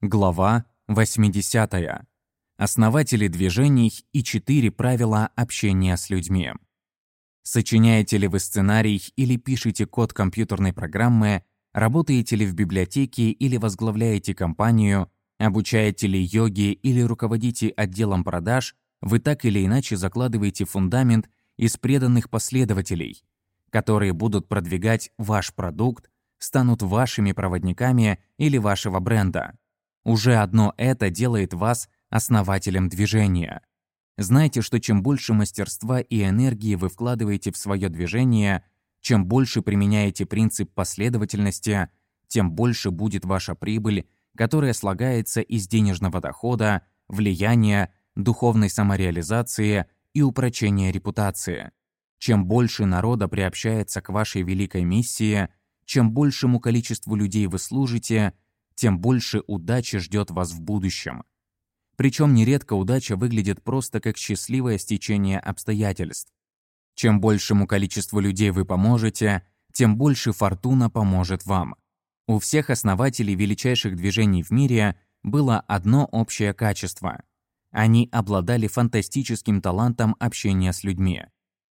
Глава 80. Основатели движений и четыре правила общения с людьми. Сочиняете ли вы сценарий или пишете код компьютерной программы, работаете ли в библиотеке или возглавляете компанию, обучаете ли йоги или руководите отделом продаж, вы так или иначе закладываете фундамент из преданных последователей, которые будут продвигать ваш продукт, станут вашими проводниками или вашего бренда. Уже одно это делает вас основателем движения. Знайте, что чем больше мастерства и энергии вы вкладываете в свое движение, чем больше применяете принцип последовательности, тем больше будет ваша прибыль, которая слагается из денежного дохода, влияния, духовной самореализации и упрочения репутации. Чем больше народа приобщается к вашей великой миссии, чем большему количеству людей вы служите – тем больше удачи ждет вас в будущем. Причем нередко удача выглядит просто как счастливое стечение обстоятельств. Чем большему количеству людей вы поможете, тем больше фортуна поможет вам. У всех основателей величайших движений в мире было одно общее качество. Они обладали фантастическим талантом общения с людьми.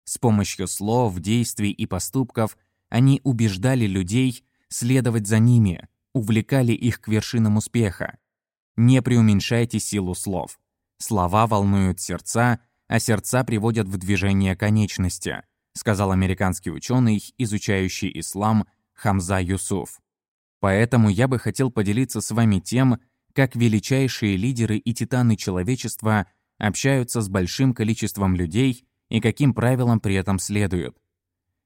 С помощью слов, действий и поступков они убеждали людей следовать за ними, увлекали их к вершинам успеха. Не преуменьшайте силу слов. Слова волнуют сердца, а сердца приводят в движение конечности, сказал американский ученый, изучающий ислам Хамза Юсуф. Поэтому я бы хотел поделиться с вами тем, как величайшие лидеры и титаны человечества общаются с большим количеством людей и каким правилам при этом следуют.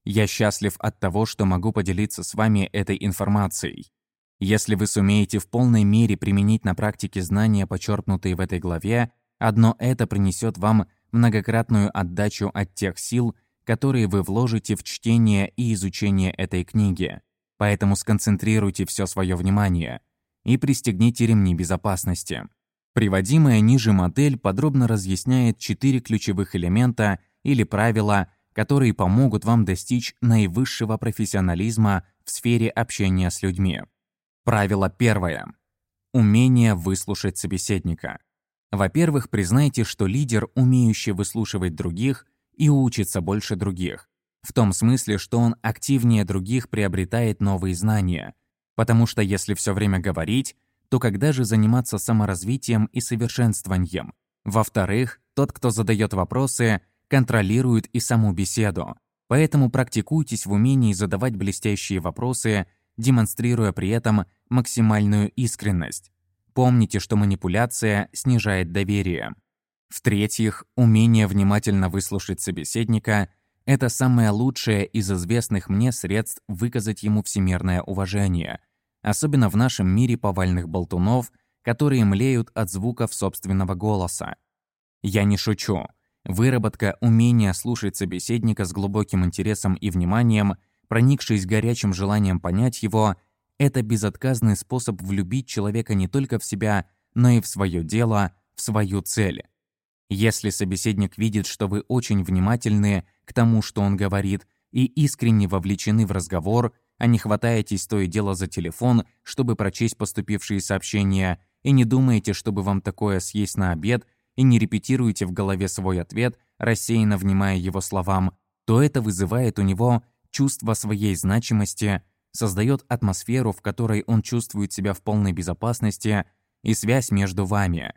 Я счастлив от того, что могу поделиться с вами этой информацией. Если вы сумеете в полной мере применить на практике знания, почерпнутые в этой главе, одно это принесет вам многократную отдачу от тех сил, которые вы вложите в чтение и изучение этой книги. Поэтому сконцентрируйте все свое внимание и пристегните ремни безопасности. Приводимая ниже модель подробно разъясняет четыре ключевых элемента или правила, которые помогут вам достичь наивысшего профессионализма в сфере общения с людьми. Правило первое. Умение выслушать собеседника. Во-первых, признайте, что лидер, умеющий выслушивать других и учится больше других. В том смысле, что он активнее других приобретает новые знания. Потому что если все время говорить, то когда же заниматься саморазвитием и совершенствованием? Во-вторых, тот, кто задает вопросы, контролирует и саму беседу. Поэтому практикуйтесь в умении задавать блестящие вопросы демонстрируя при этом максимальную искренность. Помните, что манипуляция снижает доверие. В-третьих, умение внимательно выслушать собеседника – это самое лучшее из известных мне средств выказать ему всемирное уважение, особенно в нашем мире повальных болтунов, которые млеют от звуков собственного голоса. Я не шучу. Выработка умения слушать собеседника с глубоким интересом и вниманием – проникшись горячим желанием понять его, это безотказный способ влюбить человека не только в себя, но и в свое дело, в свою цель. Если собеседник видит, что вы очень внимательны к тому, что он говорит, и искренне вовлечены в разговор, а не хватаетесь то и дело за телефон, чтобы прочесть поступившие сообщения, и не думаете, чтобы вам такое съесть на обед, и не репетируете в голове свой ответ, рассеянно внимая его словам, то это вызывает у него чувство своей значимости, создает атмосферу, в которой он чувствует себя в полной безопасности и связь между вами,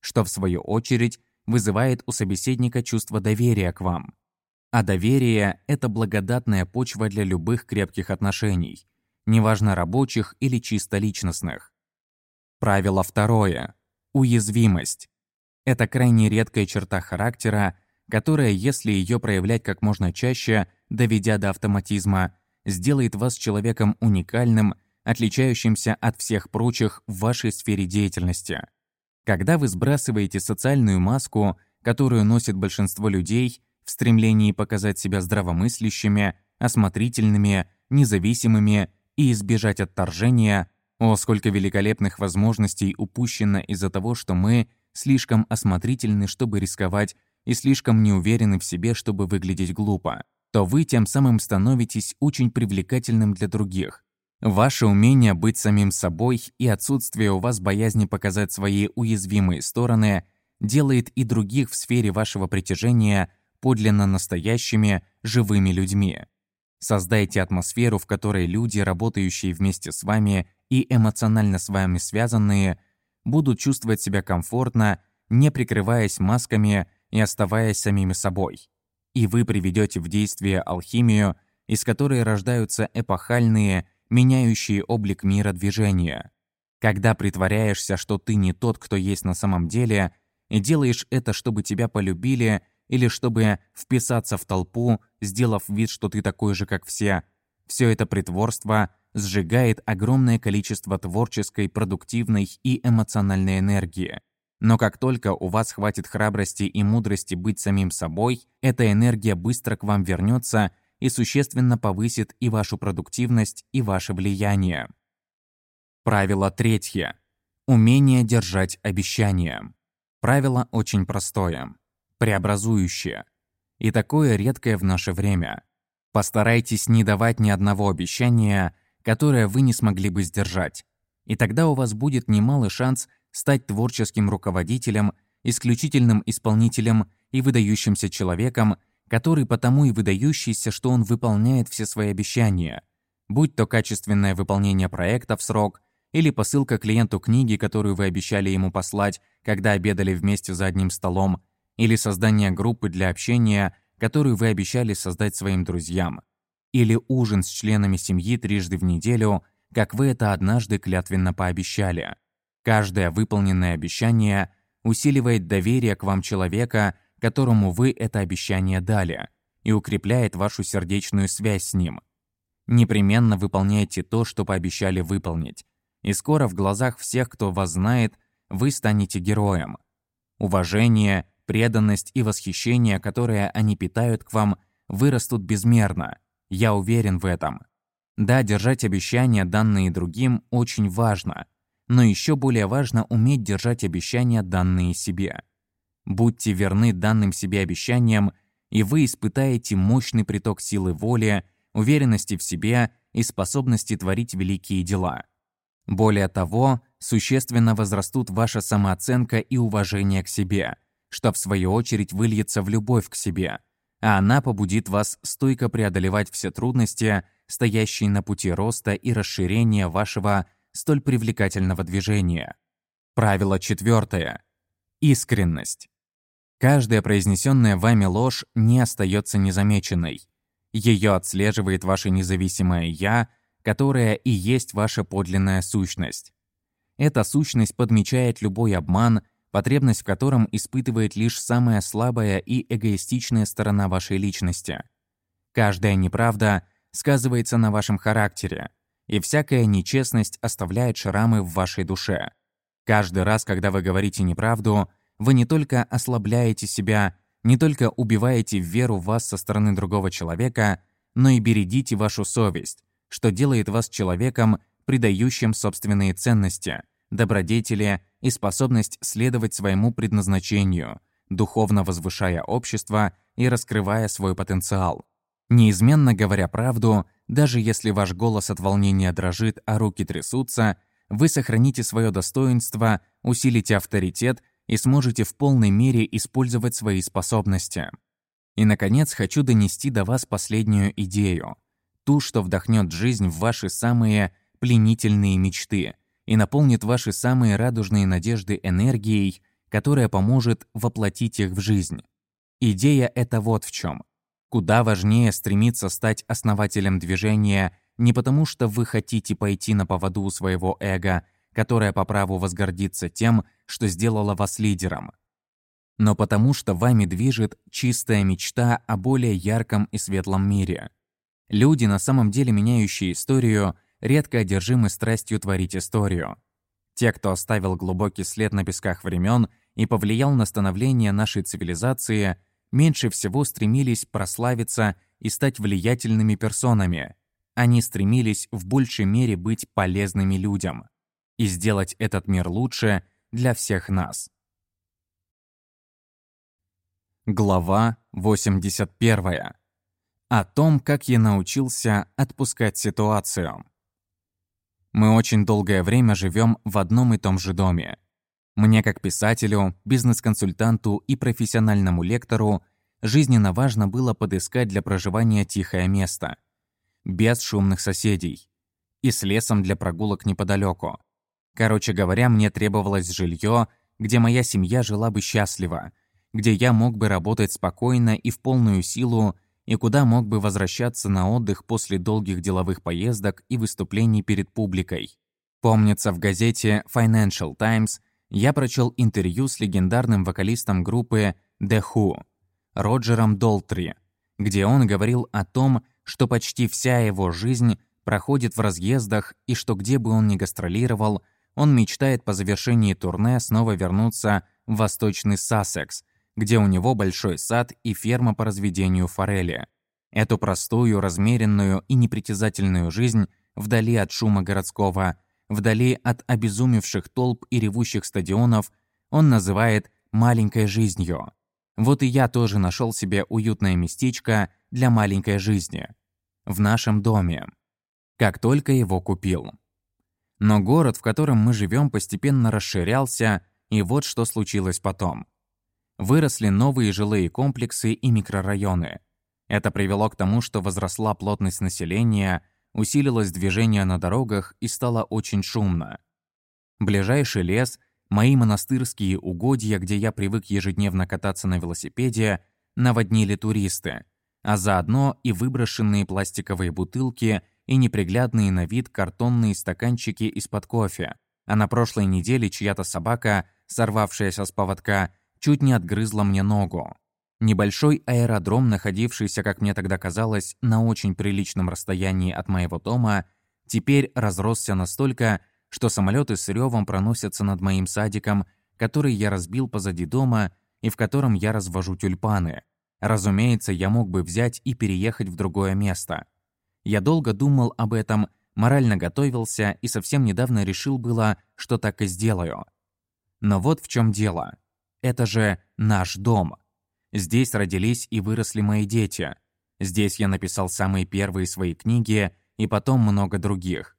что в свою очередь вызывает у собеседника чувство доверия к вам. А доверие – это благодатная почва для любых крепких отношений, неважно рабочих или чисто личностных. Правило второе. Уязвимость. Это крайне редкая черта характера, которая, если ее проявлять как можно чаще, доведя до автоматизма, сделает вас человеком уникальным, отличающимся от всех прочих в вашей сфере деятельности. Когда вы сбрасываете социальную маску, которую носит большинство людей, в стремлении показать себя здравомыслящими, осмотрительными, независимыми и избежать отторжения, о, сколько великолепных возможностей упущено из-за того, что мы слишком осмотрительны, чтобы рисковать и слишком не уверены в себе, чтобы выглядеть глупо, то вы тем самым становитесь очень привлекательным для других. Ваше умение быть самим собой и отсутствие у вас боязни показать свои уязвимые стороны делает и других в сфере вашего притяжения подлинно настоящими, живыми людьми. Создайте атмосферу, в которой люди, работающие вместе с вами и эмоционально с вами связанные, будут чувствовать себя комфортно, не прикрываясь масками и оставаясь самими собой. И вы приведете в действие алхимию, из которой рождаются эпохальные, меняющие облик мира движения. Когда притворяешься, что ты не тот, кто есть на самом деле, и делаешь это, чтобы тебя полюбили или чтобы вписаться в толпу, сделав вид, что ты такой же, как все, все это притворство сжигает огромное количество творческой, продуктивной и эмоциональной энергии. Но как только у вас хватит храбрости и мудрости быть самим собой, эта энергия быстро к вам вернется и существенно повысит и вашу продуктивность, и ваше влияние. Правило третье. Умение держать обещания. Правило очень простое. Преобразующее. И такое редкое в наше время. Постарайтесь не давать ни одного обещания, которое вы не смогли бы сдержать. И тогда у вас будет немалый шанс стать творческим руководителем, исключительным исполнителем и выдающимся человеком, который потому и выдающийся, что он выполняет все свои обещания, будь то качественное выполнение проекта в срок или посылка клиенту книги, которую вы обещали ему послать, когда обедали вместе за одним столом, или создание группы для общения, которую вы обещали создать своим друзьям, или ужин с членами семьи трижды в неделю, как вы это однажды клятвенно пообещали. Каждое выполненное обещание усиливает доверие к вам человека, которому вы это обещание дали, и укрепляет вашу сердечную связь с ним. Непременно выполняйте то, что пообещали выполнить, и скоро в глазах всех, кто вас знает, вы станете героем. Уважение, преданность и восхищение, которые они питают к вам, вырастут безмерно. Я уверен в этом. Да, держать обещания, данные другим, очень важно. Но еще более важно уметь держать обещания, данные себе. Будьте верны данным себе обещаниям, и вы испытаете мощный приток силы воли, уверенности в себе и способности творить великие дела. Более того, существенно возрастут ваша самооценка и уважение к себе, что в свою очередь выльется в любовь к себе, а она побудит вас стойко преодолевать все трудности, стоящие на пути роста и расширения вашего столь привлекательного движения. Правило четвертое. Искренность. Каждая произнесенная вами ложь не остается незамеченной. Ее отслеживает ваше независимое «я», которое и есть ваша подлинная сущность. Эта сущность подмечает любой обман, потребность в котором испытывает лишь самая слабая и эгоистичная сторона вашей личности. Каждая неправда сказывается на вашем характере, и всякая нечестность оставляет шрамы в вашей душе. Каждый раз, когда вы говорите неправду – вы не только ослабляете себя, не только убиваете веру в вас со стороны другого человека, но и бередите вашу совесть, что делает вас человеком, придающим собственные ценности, добродетели и способность следовать своему предназначению, духовно возвышая общество и раскрывая свой потенциал. Неизменно говоря правду, даже если ваш голос от волнения дрожит, а руки трясутся, вы сохраните свое достоинство, усилите авторитет и сможете в полной мере использовать свои способности. И, наконец, хочу донести до вас последнюю идею. Ту, что вдохнет жизнь в ваши самые пленительные мечты и наполнит ваши самые радужные надежды энергией, которая поможет воплотить их в жизнь. Идея это вот в чем. Куда важнее стремиться стать основателем движения не потому, что вы хотите пойти на поводу у своего эго которая по праву возгордится тем, что сделала вас лидером. Но потому что вами движет чистая мечта о более ярком и светлом мире. Люди, на самом деле меняющие историю, редко одержимы страстью творить историю. Те, кто оставил глубокий след на песках времен и повлиял на становление нашей цивилизации, меньше всего стремились прославиться и стать влиятельными персонами. Они стремились в большей мере быть полезными людям и сделать этот мир лучше для всех нас. Глава 81. О том, как я научился отпускать ситуацию. Мы очень долгое время живем в одном и том же доме. Мне как писателю, бизнес-консультанту и профессиональному лектору жизненно важно было подыскать для проживания тихое место. Без шумных соседей. И с лесом для прогулок неподалеку. Короче говоря, мне требовалось жилье, где моя семья жила бы счастливо, где я мог бы работать спокойно и в полную силу, и куда мог бы возвращаться на отдых после долгих деловых поездок и выступлений перед публикой. Помнится, в газете Financial Times я прочел интервью с легендарным вокалистом группы The Who, Роджером Долтри, где он говорил о том, что почти вся его жизнь проходит в разъездах и что где бы он ни гастролировал, он мечтает по завершении турне снова вернуться в восточный Сассекс, где у него большой сад и ферма по разведению форели. Эту простую, размеренную и непритязательную жизнь вдали от шума городского, вдали от обезумевших толп и ревущих стадионов, он называет «маленькой жизнью». Вот и я тоже нашел себе уютное местечко для маленькой жизни. В нашем доме. Как только его купил. Но город, в котором мы живем, постепенно расширялся, и вот что случилось потом. Выросли новые жилые комплексы и микрорайоны. Это привело к тому, что возросла плотность населения, усилилось движение на дорогах и стало очень шумно. Ближайший лес, мои монастырские угодья, где я привык ежедневно кататься на велосипеде, наводнили туристы, а заодно и выброшенные пластиковые бутылки и неприглядные на вид картонные стаканчики из-под кофе. А на прошлой неделе чья-то собака, сорвавшаяся с поводка, чуть не отгрызла мне ногу. Небольшой аэродром, находившийся, как мне тогда казалось, на очень приличном расстоянии от моего дома, теперь разросся настолько, что самолеты с ревом проносятся над моим садиком, который я разбил позади дома и в котором я развожу тюльпаны. Разумеется, я мог бы взять и переехать в другое место. Я долго думал об этом, морально готовился и совсем недавно решил было, что так и сделаю. Но вот в чем дело. Это же наш дом. Здесь родились и выросли мои дети. Здесь я написал самые первые свои книги и потом много других.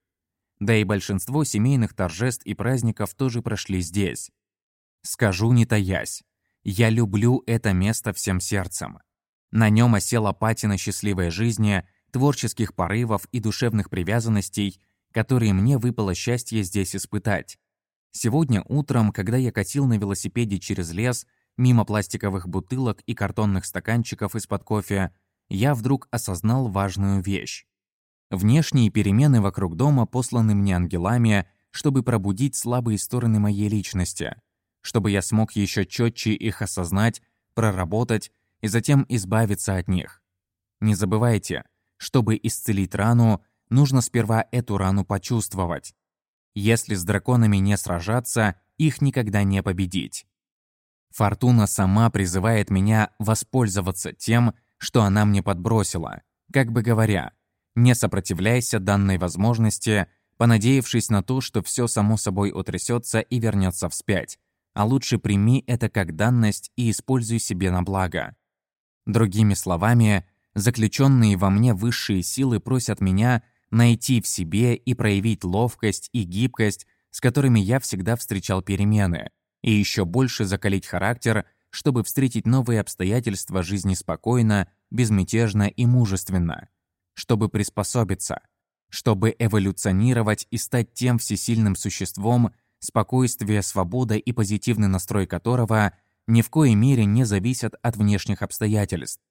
Да и большинство семейных торжеств и праздников тоже прошли здесь. Скажу не таясь, я люблю это место всем сердцем. На нем осела патина счастливой жизни, творческих порывов и душевных привязанностей, которые мне выпало счастье здесь испытать. Сегодня утром, когда я катил на велосипеде через лес, мимо пластиковых бутылок и картонных стаканчиков из-под кофе, я вдруг осознал важную вещь. Внешние перемены вокруг дома посланы мне ангелами, чтобы пробудить слабые стороны моей личности, чтобы я смог еще четче их осознать, проработать и затем избавиться от них. Не забывайте, чтобы исцелить рану, нужно сперва эту рану почувствовать. Если с драконами не сражаться, их никогда не победить. Фортуна сама призывает меня воспользоваться тем, что она мне подбросила, как бы говоря, не сопротивляйся данной возможности, понадеявшись на то, что все само собой утрясется и вернется вспять, а лучше прими это как данность и используй себе на благо. Другими словами, Заключенные во мне высшие силы просят меня найти в себе и проявить ловкость и гибкость, с которыми я всегда встречал перемены, и еще больше закалить характер, чтобы встретить новые обстоятельства жизни спокойно, безмятежно и мужественно, чтобы приспособиться, чтобы эволюционировать и стать тем всесильным существом, спокойствие, свобода и позитивный настрой которого ни в коей мере не зависят от внешних обстоятельств.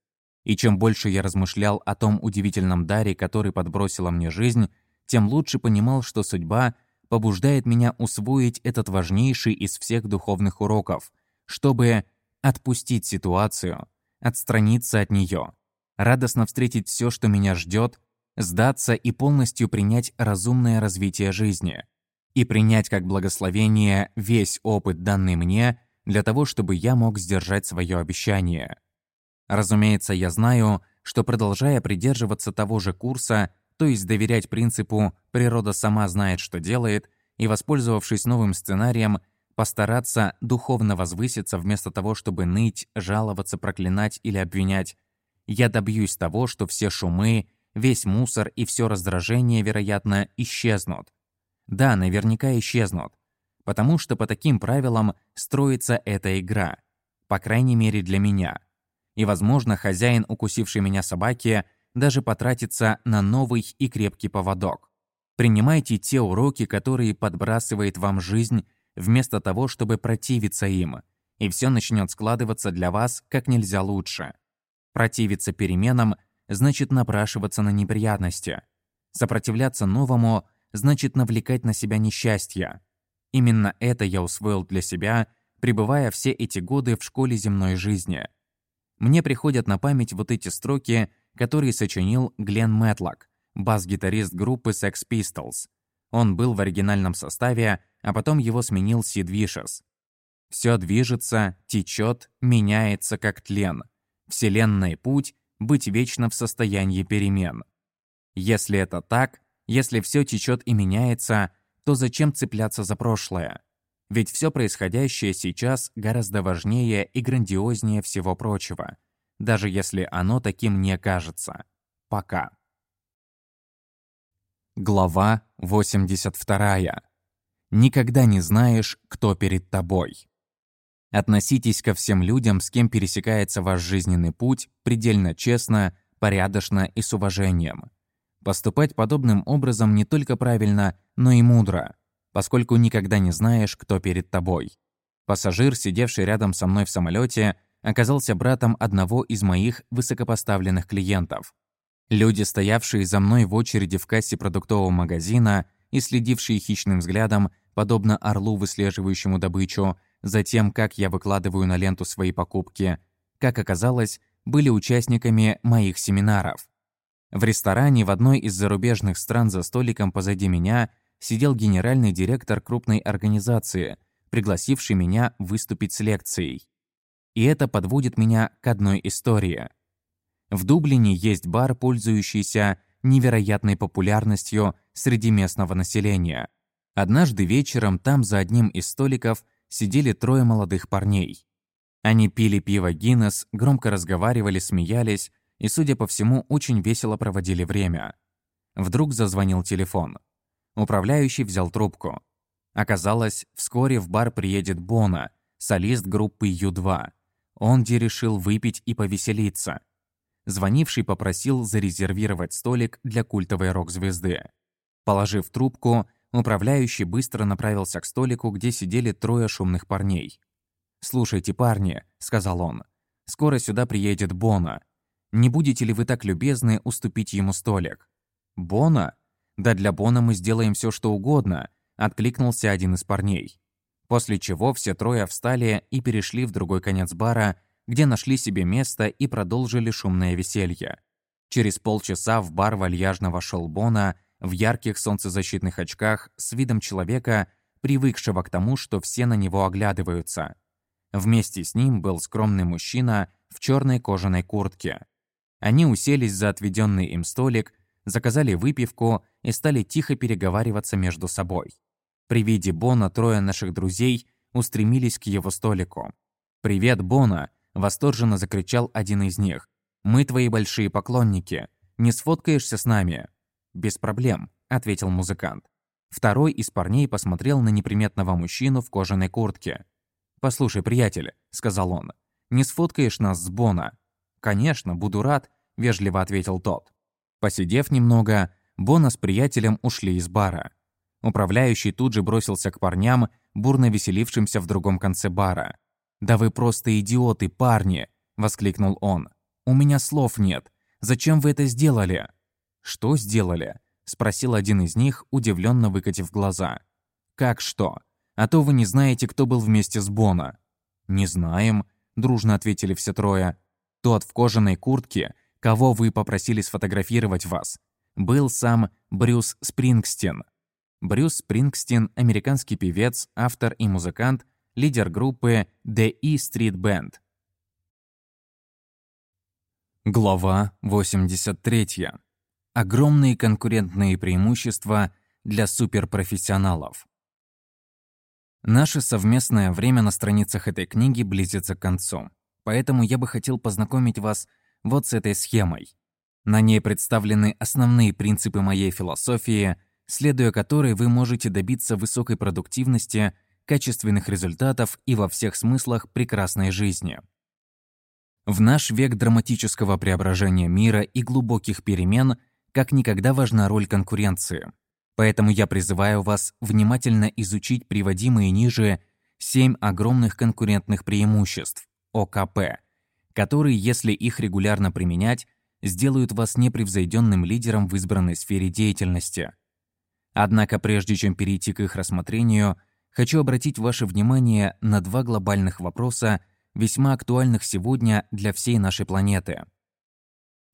И чем больше я размышлял о том удивительном даре, который подбросила мне жизнь, тем лучше понимал, что судьба побуждает меня усвоить этот важнейший из всех духовных уроков, чтобы отпустить ситуацию, отстраниться от нее, радостно встретить все, что меня ждет, сдаться и полностью принять разумное развитие жизни и принять как благословение весь опыт, данный мне, для того, чтобы я мог сдержать свое обещание. Разумеется, я знаю, что продолжая придерживаться того же курса, то есть доверять принципу «природа сама знает, что делает», и, воспользовавшись новым сценарием, постараться духовно возвыситься вместо того, чтобы ныть, жаловаться, проклинать или обвинять, я добьюсь того, что все шумы, весь мусор и все раздражение, вероятно, исчезнут. Да, наверняка исчезнут. Потому что по таким правилам строится эта игра. По крайней мере для меня. И, возможно, хозяин, укусивший меня собаки, даже потратится на новый и крепкий поводок. Принимайте те уроки, которые подбрасывает вам жизнь, вместо того, чтобы противиться им, и все начнет складываться для вас как нельзя лучше. Противиться переменам значит напрашиваться на неприятности. Сопротивляться новому значит навлекать на себя несчастье. Именно это я усвоил для себя, пребывая все эти годы в школе земной жизни. Мне приходят на память вот эти строки, которые сочинил Глен Мэтлок, бас-гитарист группы Sex Pistols. Он был в оригинальном составе, а потом его сменил Сид Вишес. Все движется, течет, меняется, как тлен. Вселенная путь — быть вечно в состоянии перемен. Если это так, если все течет и меняется, то зачем цепляться за прошлое? Ведь все происходящее сейчас гораздо важнее и грандиознее всего прочего, даже если оно таким не кажется. Пока. Глава 82. Никогда не знаешь, кто перед тобой. Относитесь ко всем людям, с кем пересекается ваш жизненный путь, предельно честно, порядочно и с уважением. Поступать подобным образом не только правильно, но и мудро, поскольку никогда не знаешь, кто перед тобой. Пассажир, сидевший рядом со мной в самолете, оказался братом одного из моих высокопоставленных клиентов. Люди, стоявшие за мной в очереди в кассе продуктового магазина и следившие хищным взглядом, подобно орлу, выслеживающему добычу, за тем, как я выкладываю на ленту свои покупки, как оказалось, были участниками моих семинаров. В ресторане в одной из зарубежных стран за столиком позади меня сидел генеральный директор крупной организации, пригласивший меня выступить с лекцией. И это подводит меня к одной истории – в Дублине есть бар, пользующийся невероятной популярностью среди местного населения. Однажды вечером там за одним из столиков сидели трое молодых парней. Они пили пиво Гиннес, громко разговаривали, смеялись и, судя по всему, очень весело проводили время. Вдруг зазвонил телефон. Управляющий взял трубку. Оказалось, вскоре в бар приедет Бона, солист группы Ю-2. Онди решил выпить и повеселиться – Звонивший попросил зарезервировать столик для культовой рок-звезды. Положив трубку, управляющий быстро направился к столику, где сидели трое шумных парней. «Слушайте, парни», — сказал он, — «скоро сюда приедет Бона. Не будете ли вы так любезны уступить ему столик?» «Бона? Да для Бона мы сделаем все, что угодно», — откликнулся один из парней. После чего все трое встали и перешли в другой конец бара, где нашли себе место и продолжили шумное веселье. Через полчаса в бар вальяжно вошел Бона в ярких солнцезащитных очках с видом человека, привыкшего к тому, что все на него оглядываются. Вместе с ним был скромный мужчина в черной кожаной куртке. Они уселись за отведенный им столик, заказали выпивку и стали тихо переговариваться между собой. При виде Бона трое наших друзей устремились к его столику. «Привет, Бона!» Восторженно закричал один из них. «Мы твои большие поклонники. Не сфоткаешься с нами?» «Без проблем», — ответил музыкант. Второй из парней посмотрел на неприметного мужчину в кожаной куртке. «Послушай, приятель», — сказал он, — «не сфоткаешь нас с Бона?» «Конечно, буду рад», — вежливо ответил тот. Посидев немного, Бона с приятелем ушли из бара. Управляющий тут же бросился к парням, бурно веселившимся в другом конце бара. «Да вы просто идиоты, парни!» – воскликнул он. «У меня слов нет. Зачем вы это сделали?» «Что сделали?» – спросил один из них, удивленно выкатив глаза. «Как что? А то вы не знаете, кто был вместе с Бона». «Не знаем», – дружно ответили все трое. «Тот в кожаной куртке, кого вы попросили сфотографировать вас, был сам Брюс Спрингстин». Брюс Спрингстин – американский певец, автор и музыкант, лидер группы The E Street Band. Глава 83. Огромные конкурентные преимущества для суперпрофессионалов. Наше совместное время на страницах этой книги близится к концу, поэтому я бы хотел познакомить вас вот с этой схемой. На ней представлены основные принципы моей философии, следуя которой вы можете добиться высокой продуктивности, качественных результатов и во всех смыслах прекрасной жизни. В наш век драматического преображения мира и глубоких перемен как никогда важна роль конкуренции. Поэтому я призываю вас внимательно изучить приводимые ниже семь огромных конкурентных преимуществ ОКП, которые, если их регулярно применять, сделают вас непревзойденным лидером в избранной сфере деятельности. Однако прежде чем перейти к их рассмотрению, хочу обратить ваше внимание на два глобальных вопроса, весьма актуальных сегодня для всей нашей планеты.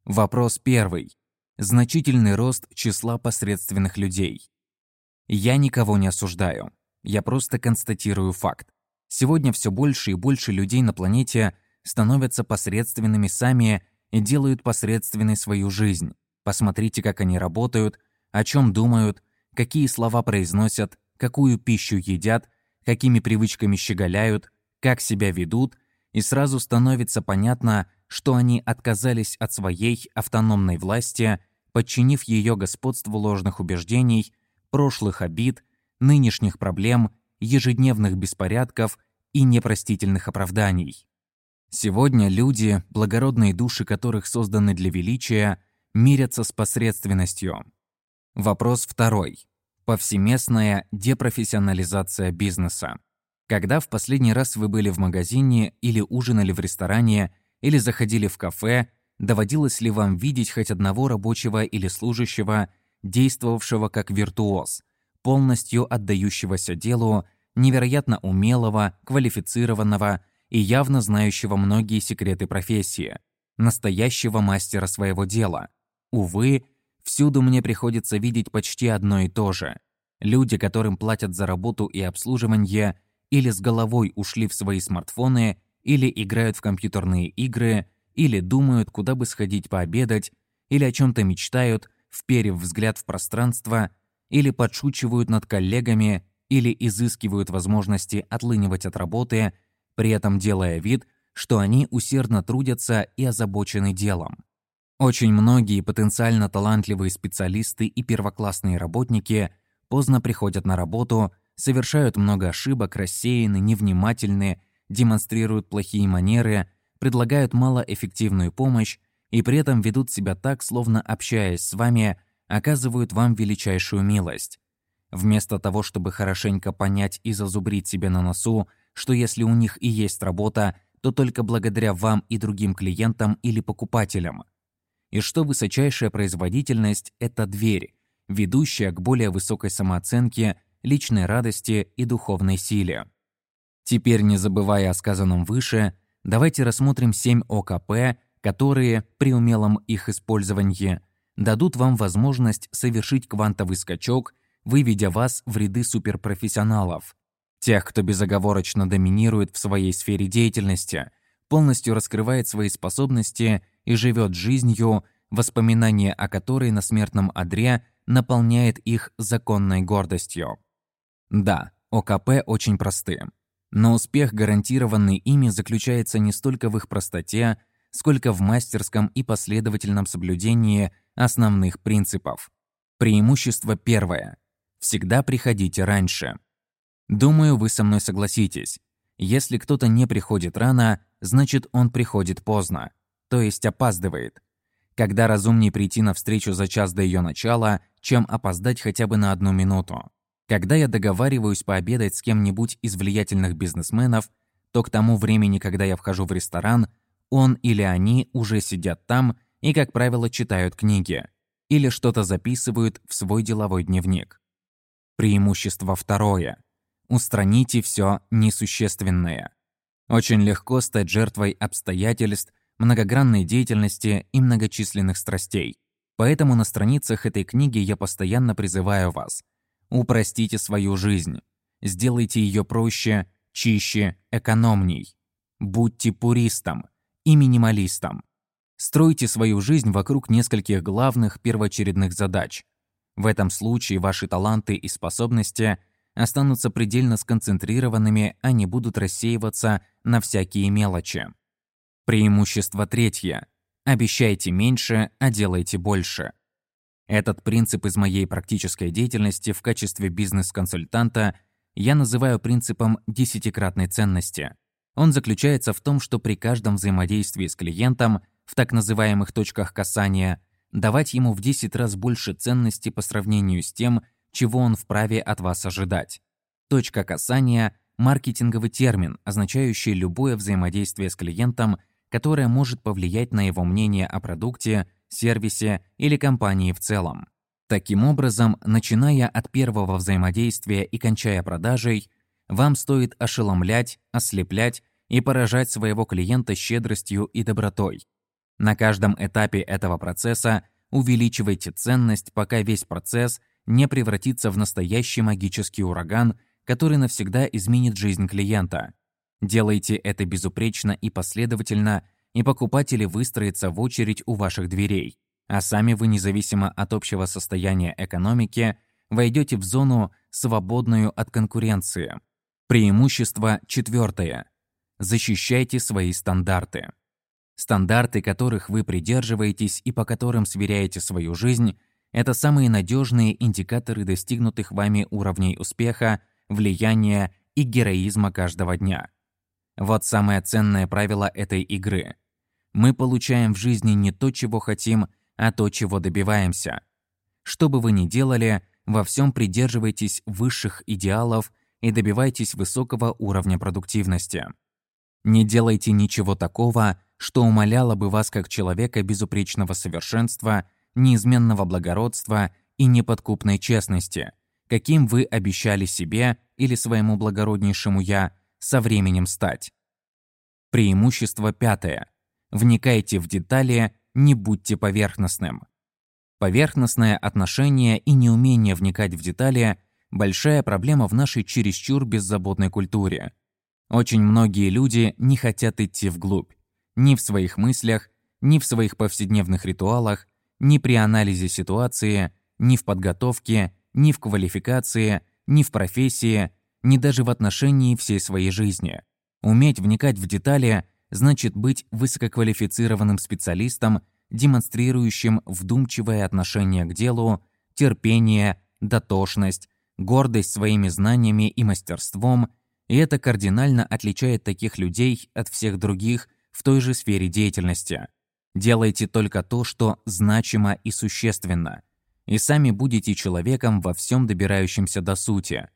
Вопрос первый. Значительный рост числа посредственных людей. Я никого не осуждаю. Я просто констатирую факт. Сегодня все больше и больше людей на планете становятся посредственными сами и делают посредственной свою жизнь. Посмотрите, как они работают, о чем думают, какие слова произносят, какую пищу едят, какими привычками щеголяют, как себя ведут, и сразу становится понятно, что они отказались от своей автономной власти, подчинив ее господству ложных убеждений, прошлых обид, нынешних проблем, ежедневных беспорядков и непростительных оправданий. Сегодня люди, благородные души которых созданы для величия, мирятся с посредственностью. Вопрос второй. Повсеместная депрофессионализация бизнеса. Когда в последний раз вы были в магазине или ужинали в ресторане или заходили в кафе, доводилось ли вам видеть хоть одного рабочего или служащего, действовавшего как виртуоз, полностью отдающегося делу, невероятно умелого, квалифицированного и явно знающего многие секреты профессии, настоящего мастера своего дела. Увы, всюду мне приходится видеть почти одно и то же. Люди, которым платят за работу и обслуживание, или с головой ушли в свои смартфоны, или играют в компьютерные игры, или думают, куда бы сходить пообедать, или о чем то мечтают, вперев взгляд в пространство, или подшучивают над коллегами, или изыскивают возможности отлынивать от работы – при этом делая вид, что они усердно трудятся и озабочены делом. Очень многие потенциально талантливые специалисты и первоклассные работники поздно приходят на работу, совершают много ошибок, рассеяны, невнимательны, демонстрируют плохие манеры, предлагают малоэффективную помощь и при этом ведут себя так, словно общаясь с вами, оказывают вам величайшую милость. Вместо того, чтобы хорошенько понять и зазубрить себе на носу, что если у них и есть работа, то только благодаря вам и другим клиентам или покупателям. И что высочайшая производительность – это дверь, ведущая к более высокой самооценке, личной радости и духовной силе. Теперь, не забывая о сказанном выше, давайте рассмотрим 7 ОКП, которые, при умелом их использовании, дадут вам возможность совершить квантовый скачок, выведя вас в ряды суперпрофессионалов, Тех, кто безоговорочно доминирует в своей сфере деятельности, полностью раскрывает свои способности и живет жизнью, воспоминания о которой на смертном одре наполняет их законной гордостью. Да, ОКП очень просты. Но успех, гарантированный ими, заключается не столько в их простоте, сколько в мастерском и последовательном соблюдении основных принципов. Преимущество первое. Всегда приходите раньше. Думаю, вы со мной согласитесь. Если кто-то не приходит рано, значит он приходит поздно, то есть опаздывает. Когда разумнее прийти на встречу за час до ее начала, чем опоздать хотя бы на одну минуту. Когда я договариваюсь пообедать с кем-нибудь из влиятельных бизнесменов, то к тому времени, когда я вхожу в ресторан, он или они уже сидят там и, как правило, читают книги или что-то записывают в свой деловой дневник. Преимущество второе. Устраните все несущественное. Очень легко стать жертвой обстоятельств, многогранной деятельности и многочисленных страстей. Поэтому на страницах этой книги я постоянно призываю вас. Упростите свою жизнь. Сделайте ее проще, чище, экономней. Будьте пуристом и минималистом. Стройте свою жизнь вокруг нескольких главных первоочередных задач. В этом случае ваши таланты и способности останутся предельно сконцентрированными, а не будут рассеиваться на всякие мелочи. Преимущество третье. Обещайте меньше, а делайте больше. Этот принцип из моей практической деятельности в качестве бизнес-консультанта я называю принципом десятикратной ценности. Он заключается в том, что при каждом взаимодействии с клиентом в так называемых точках касания давать ему в 10 раз больше ценности по сравнению с тем, чего он вправе от вас ожидать. Точка касания – маркетинговый термин, означающий любое взаимодействие с клиентом, которое может повлиять на его мнение о продукте, сервисе или компании в целом. Таким образом, начиная от первого взаимодействия и кончая продажей, вам стоит ошеломлять, ослеплять и поражать своего клиента щедростью и добротой. На каждом этапе этого процесса увеличивайте ценность, пока весь процесс не превратится в настоящий магический ураган, который навсегда изменит жизнь клиента. Делайте это безупречно и последовательно, и покупатели выстроятся в очередь у ваших дверей, а сами вы, независимо от общего состояния экономики, войдете в зону, свободную от конкуренции. Преимущество четвертое. Защищайте свои стандарты. Стандарты, которых вы придерживаетесь и по которым сверяете свою жизнь, это самые надежные индикаторы достигнутых вами уровней успеха, влияния и героизма каждого дня. Вот самое ценное правило этой игры. Мы получаем в жизни не то, чего хотим, а то, чего добиваемся. Что бы вы ни делали, во всем придерживайтесь высших идеалов и добивайтесь высокого уровня продуктивности. Не делайте ничего такого, что умаляло бы вас как человека безупречного совершенства, неизменного благородства и неподкупной честности, каким вы обещали себе или своему благороднейшему «я» со временем стать. Преимущество пятое. Вникайте в детали, не будьте поверхностным. Поверхностное отношение и неумение вникать в детали – большая проблема в нашей чересчур беззаботной культуре. Очень многие люди не хотят идти вглубь. Ни в своих мыслях, ни в своих повседневных ритуалах, ни при анализе ситуации, ни в подготовке, ни в квалификации, ни в профессии, ни даже в отношении всей своей жизни. Уметь вникать в детали значит быть высококвалифицированным специалистом, демонстрирующим вдумчивое отношение к делу, терпение, дотошность, гордость своими знаниями и мастерством, и это кардинально отличает таких людей от всех других в той же сфере деятельности. Делайте только то, что значимо и существенно, и сами будете человеком во всем добирающимся до сути.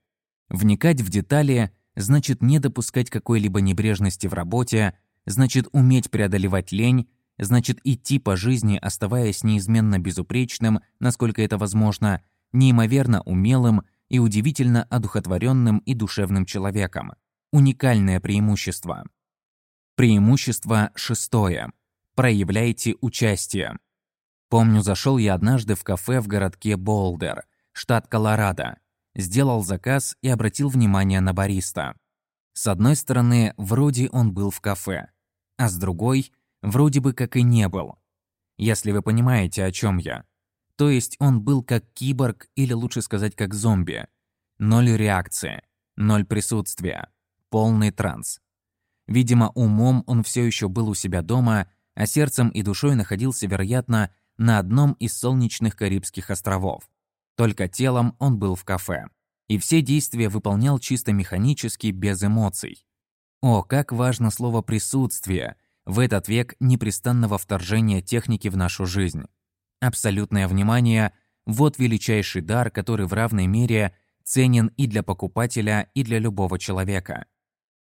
Вникать в детали значит не допускать какой-либо небрежности в работе, значит уметь преодолевать лень, значит идти по жизни, оставаясь неизменно безупречным, насколько это возможно, неимоверно умелым и удивительно одухотворенным и душевным человеком. Уникальное преимущество. Преимущество шестое. Проявляйте участие. Помню, зашел я однажды в кафе в городке Болдер, штат Колорадо. Сделал заказ и обратил внимание на бариста. С одной стороны, вроде он был в кафе, а с другой, вроде бы как и не был. Если вы понимаете, о чем я. То есть он был как киборг или лучше сказать как зомби. Ноль реакции, ноль присутствия, полный транс. Видимо, умом он все еще был у себя дома, а сердцем и душой находился, вероятно, на одном из солнечных Карибских островов. Только телом он был в кафе. И все действия выполнял чисто механически, без эмоций. О, как важно слово «присутствие» в этот век непрестанного вторжения техники в нашу жизнь. Абсолютное внимание – вот величайший дар, который в равной мере ценен и для покупателя, и для любого человека.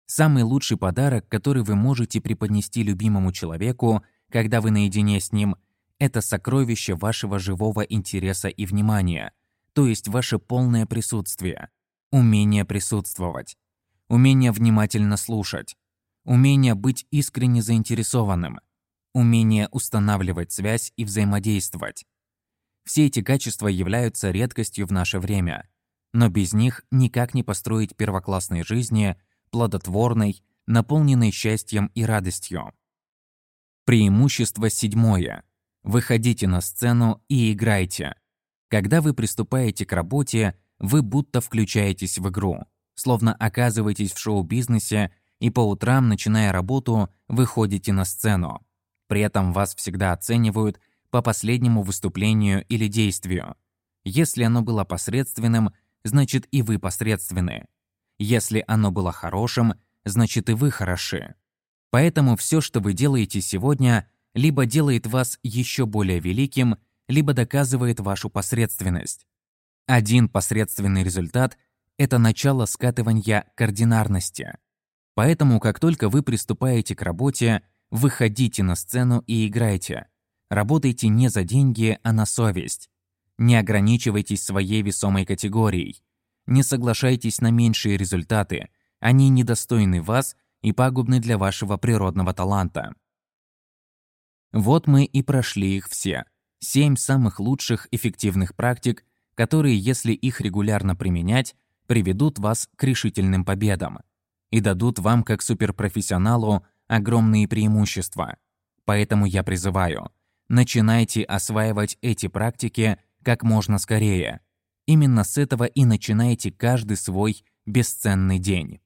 Самый лучший подарок, который вы можете преподнести любимому человеку, когда вы наедине с ним, это сокровище вашего живого интереса и внимания, то есть ваше полное присутствие, умение присутствовать, умение внимательно слушать, умение быть искренне заинтересованным, умение устанавливать связь и взаимодействовать. Все эти качества являются редкостью в наше время, но без них никак не построить первоклассной жизни, плодотворной, наполненной счастьем и радостью. Преимущество седьмое. Выходите на сцену и играйте. Когда вы приступаете к работе, вы будто включаетесь в игру, словно оказываетесь в шоу-бизнесе и по утрам, начиная работу, выходите на сцену. При этом вас всегда оценивают, по последнему выступлению или действию. Если оно было посредственным, значит и вы посредственны. Если оно было хорошим, значит и вы хороши. Поэтому все, что вы делаете сегодня, либо делает вас еще более великим, либо доказывает вашу посредственность. Один посредственный результат – это начало скатывания координарности. Поэтому, как только вы приступаете к работе, выходите на сцену и играйте. Работайте не за деньги, а на совесть. Не ограничивайтесь своей весомой категорией. Не соглашайтесь на меньшие результаты. Они недостойны вас и пагубны для вашего природного таланта. Вот мы и прошли их все. Семь самых лучших эффективных практик, которые, если их регулярно применять, приведут вас к решительным победам и дадут вам, как суперпрофессионалу, огромные преимущества. Поэтому я призываю, начинайте осваивать эти практики как можно скорее. Именно с этого и начинайте каждый свой бесценный день.